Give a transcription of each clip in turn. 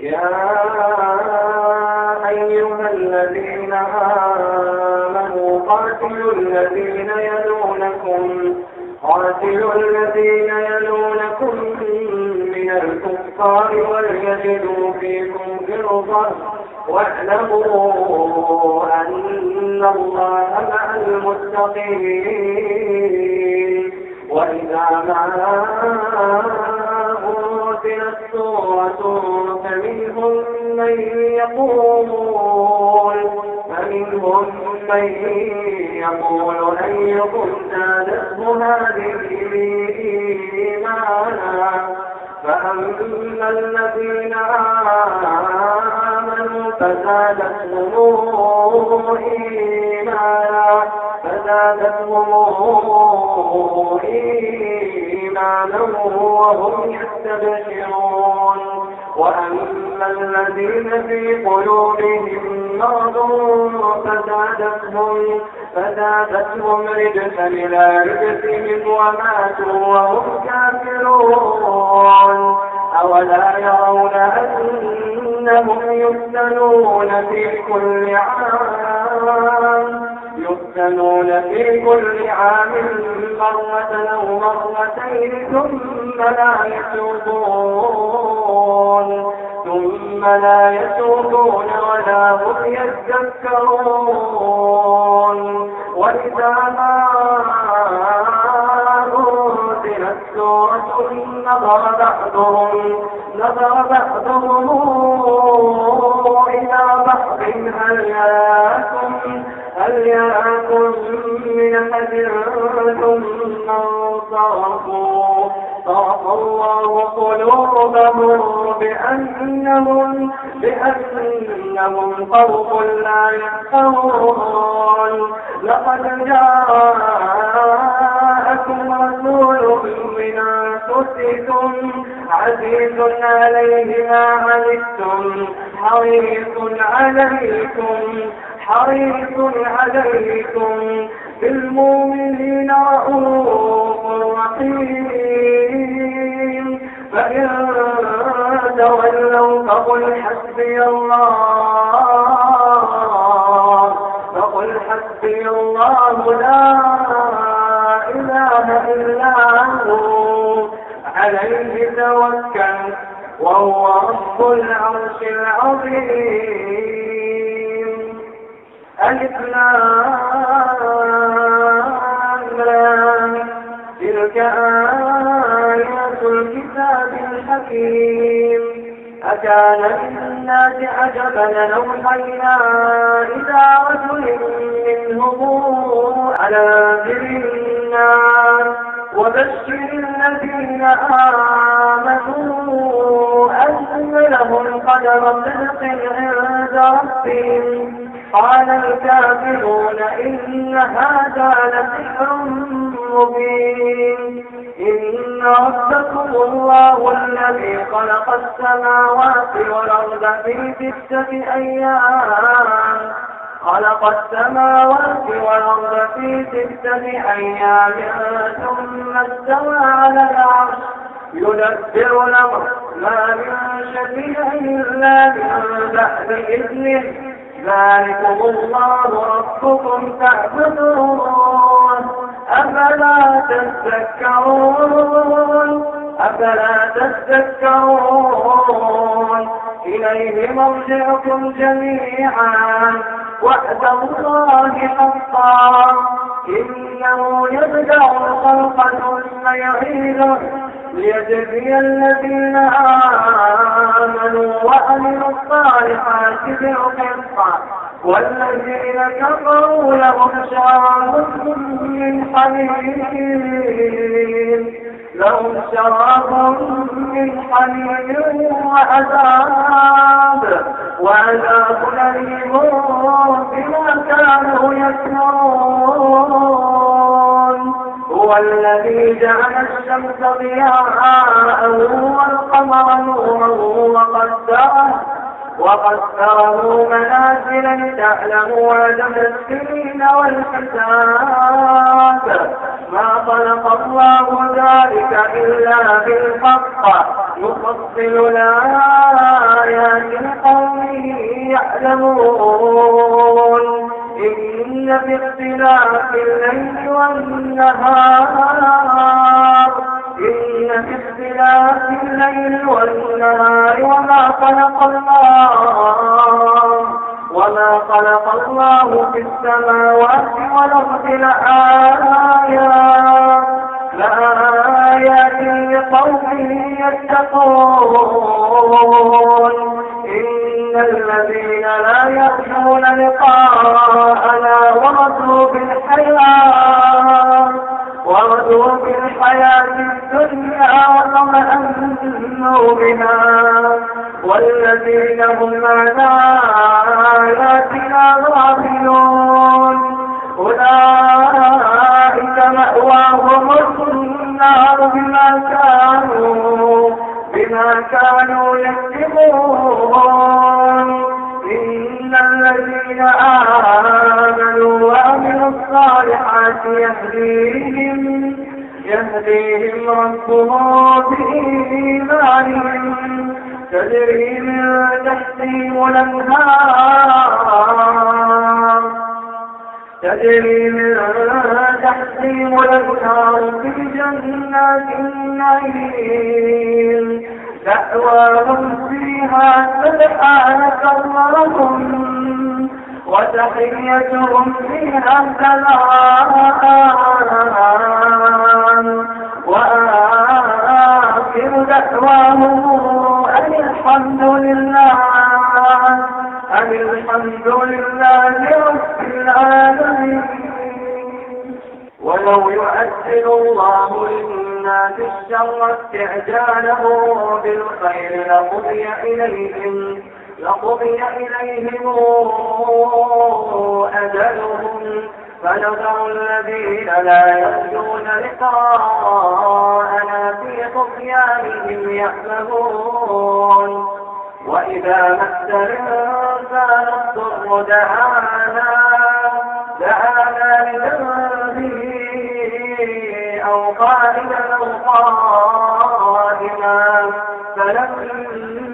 يا أيها الذين آمنوا قاتلوا الذين يلونكم قاتلوا الذين يلونكم من الكفار وليجدوا فيكم غلظة واعلموا أن الله مع المتقين. وإذا ما أنزلت سورة فمنهم من يقول فمنهم من يقول أيكم زادته هذه إيمانا؟ فأما الذين آمنوا فزادتهم إيمانا فزادتهم إيمانا وهم يستبشرون. وأما الذين في قلوبهم مرض فزادتهم فزادتهم رجسا إلى رجسهم وماتوا وهم كافرون. أولا يرون أنهم يفتنون في كل عام. يفتنون في كل عام مرة أو مرتين ثم لا يتوبون. ثم لا يتوبون ولا هم يذكرون. وإذا ما سورة نظر بعضهم نظر بعضهم إلى بعض. هل يراكم هل يراكم من أحد ثم انصرفوا؟ صرف الله قلوبهم بأنهم بأنهم قوم لا يفقهون. لقد جاءكم رسول من أنفسكم عزيز عليه ما عنتم حريص عليكم. حريص عليكم بالمؤمنين رؤوف رحيم. فإن تولوا فقل حسبي الله. فقل حسبي الله لا إله إلا هو. عليه توكل وهو رب العرش العظيم. ألف تلك آيات الكتاب الحكيم. أكان للناس عجبا أوحينا إلى رجل منهم على ذر النار. وبشر الذين آمنوا أن لهم قدر صدق عند ربهم. قال الكافرون إن هذا لسحر مبين. إن ربكم الله الذي خلق السماوات والأرض في ستة أيام. خلق السماوات والأرض في ستة أيام ثم استوى على العرش. يدبر الأمر. ما من شفيع إلا من بعد إذنه. ذلكم الله ربكم فاعبدون أفلا تذكرون؟ أفلا تذكرون؟ إليه مرجعكم جميعا. وعد الله حقا. إنه يبدأ الخلق ثم يعيده. ليجزي الذين آمنوا وعملوا الصالحات بالقسط. والذين كفروا لهم شراب من حميم. لهم شراب من حميم وعذاب. وعذاب أليم بما كانوا يكفرون. هو الذي جعل الشمس ضياء والقمر نورا وقدره وقدره منازل تعلموا عدد السنين والحساب ما خلق الله ذلك إلا بالحق. يفصل الآيات يعلمون. إن في اختلاف الليل والنهار. إن في اختلاف الليل والنهار وما خلق الله وما خلق الله في السماوات والأرض لآيات لآيات لقوم يتقون. إن الذين لا يرجون لقاءنا ورسوا بالحياة ورسوا بالحياة الدنيا وطمأنوا بها. والذين هم عن آياتنا غافلون. أولئك مأواهم النار بما كانوا بما كانوا يكسبون. إن الذين آمنوا الصالحات يهديهم يهديهم ربهم بإيمانهم. تجري من تحتهم الأنهار تجري من تحتهم الأنهار في جنات النعيم. دعواهم فيها سبحانك اللهم. وتحيتهم فيها سلام وآخر دعواهم أن الحمد لله أن الحمد لله رب العالمين. ولو يؤثر الله للناس الشر استعجاله بالخير لقضي إليهم. لقضي إليهم أجلهم. فنذر الذين لا يرجون لقاءنا في طغيانهم يعمهون وإذا مس الإنسان الضر دعانا دعانا لذنبه أو قائلا أو قائما فلما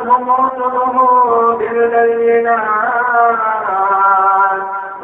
وجاءتهم رسلهم بالبينات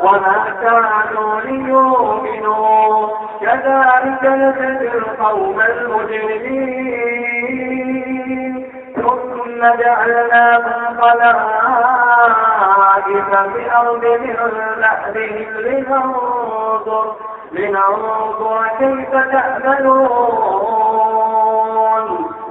وما كانوا ليؤمنوا. كذلك نجزي القوم المجرمين. ثم جعلناكم خلائف في الأرض من بعدهم لننظر لننظر كيف تعملون.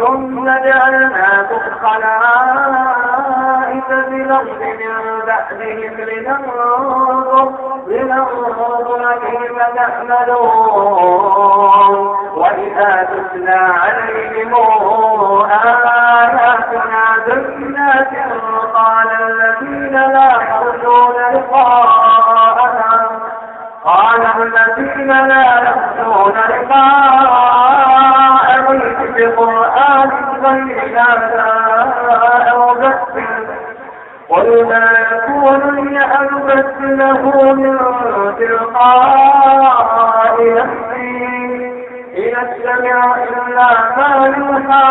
ثم جعلناكم خلائف في الأرض من بعدهم لننظر لننظر كيف تعملون وإذا تتلى عليهم آياتنا بينات قال الذين لا يرجون لقاءنا قال الذين لا يرجون لقاء بقرآن غير هذا أو قل ما يكون لي أن أبدله من تلقاء نفسي إن أستمع إلا ما يوحى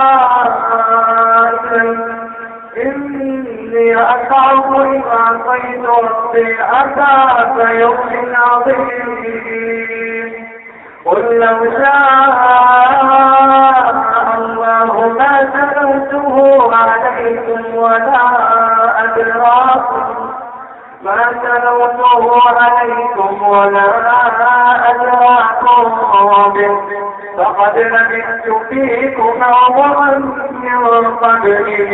إني أخاف إن عصيت ربي عذاب يوم عظيم. قل لو شاء الله ما سألته عليكم ولا أدراكم ما سلوته عليكم ولا أدراكم به فقد لبثت فيكم عمرا من قبله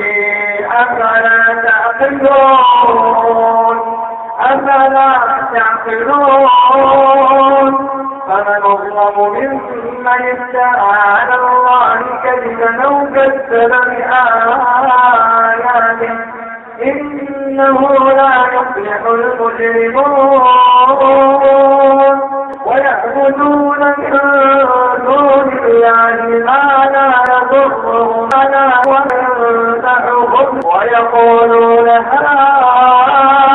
أفلا تعقلون؟ أفلا تعقلون؟ فمن أظلم ممن افترى على الله كذبا أو كذب بآياته إنه لا يفلح المجرمون. ويعبدون من دون الله ما لا يضرهم ولا ينفعهم. ويقولون هؤلاء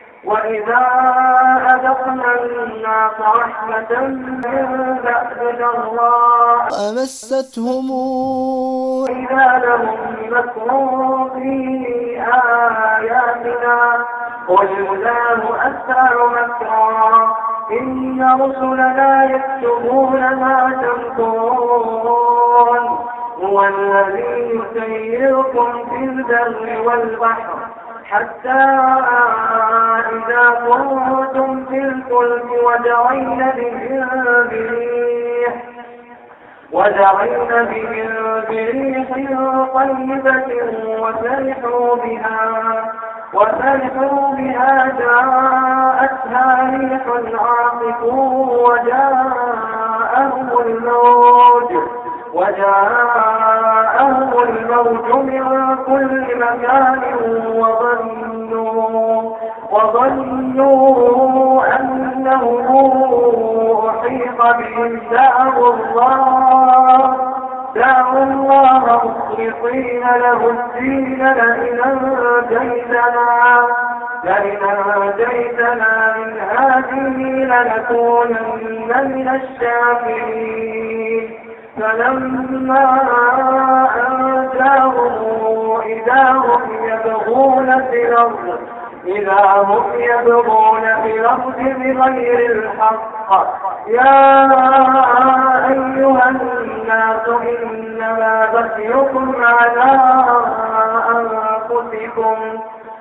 وإذا أذقنا الناس رحمة من بعد ضراء أمستهم إذا لهم مكر في آياتنا قل الله أسرع مكرا إن رسلنا يكتبون ما تمكرون هو الذي يسيركم في البر والبحر حتى إذا كنتم في الفلك وجرين بهم بريح بهم بريح طيبة وفرحوا بها وفرحوا بها جاءتها ريح عاصف وجاءهم الموج وجاءهم الموج من كل مكان وظنوا وظنوا أنهم أحيط بهم. دعوا الله دعوا الله مخلصين له الدين. لئن أنجيتنا لئن أنجيتنا من هذه لنكونن من الشاكرين. فلما أنجاهم إذا هم يبغون في الأرض إذا هم يبغون في الأرض بغير الحق يا أيها الناس إنما بغيكم على أنفسكم.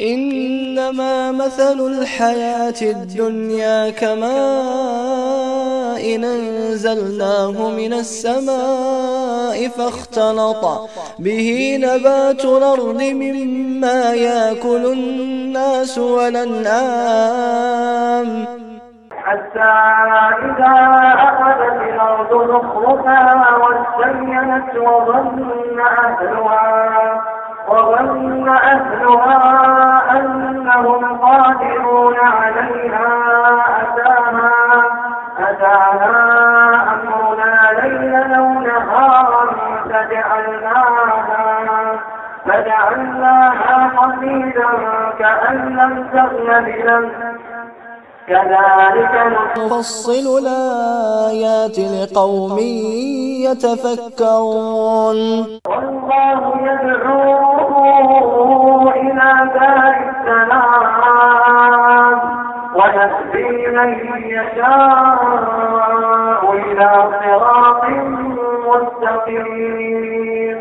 إنما مثل الحياة الدنيا كماء أنزلناه من السماء فاختلط به نبات الأرض مما يأكل الناس والأنعام. حتى إذا أخذت الأرض زخرفها وازينت وظن أهلها وظن أهلها أنهم قادرون عليها أتاها أتاها أمرنا ليلا أو نهارا فجعلناها فجعلناها حصيدا كأن لم تغن كذلك نفصل الآيات لقوم يتفكرون. والله يدعو إلى دار السلام ويهدي من يشاء إلى صراط مستقيم.